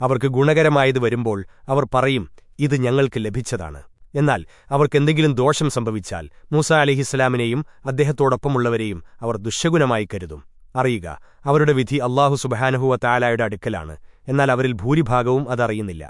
അവർക്ക് ഗുണകരമായത് വരുമ്പോൾ അവർ പറയും ഇത് ഞങ്ങൾക്ക് ലഭിച്ചതാണ്. എന്നാൽ അവർക്കെന്തെങ്കിലും ദോഷം സംഭവിച്ചാൽ മൂസ അലിഹിസ്ലാമിനെയും അദ്ദേഹത്തോടൊപ്പമുള്ളവരെയും അവർ ദുശ്ശഗുണമായി കരുതും. അറിയുക അവരുടെ വിധി അള്ളാഹു സുബഹാനഹുവ താലായുടെ അടുക്കലാണ്. എന്നാൽ അവരിൽ ഭൂരിഭാഗവും അതറിയുന്നില്ല.